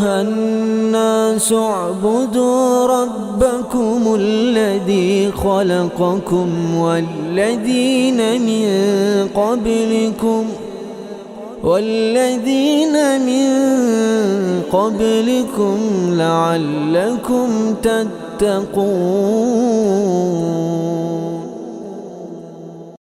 الناس اعبدوا ربكم الذي خلقكم والذين من قبلكم والذين من قبلكم لعلكم تتقون.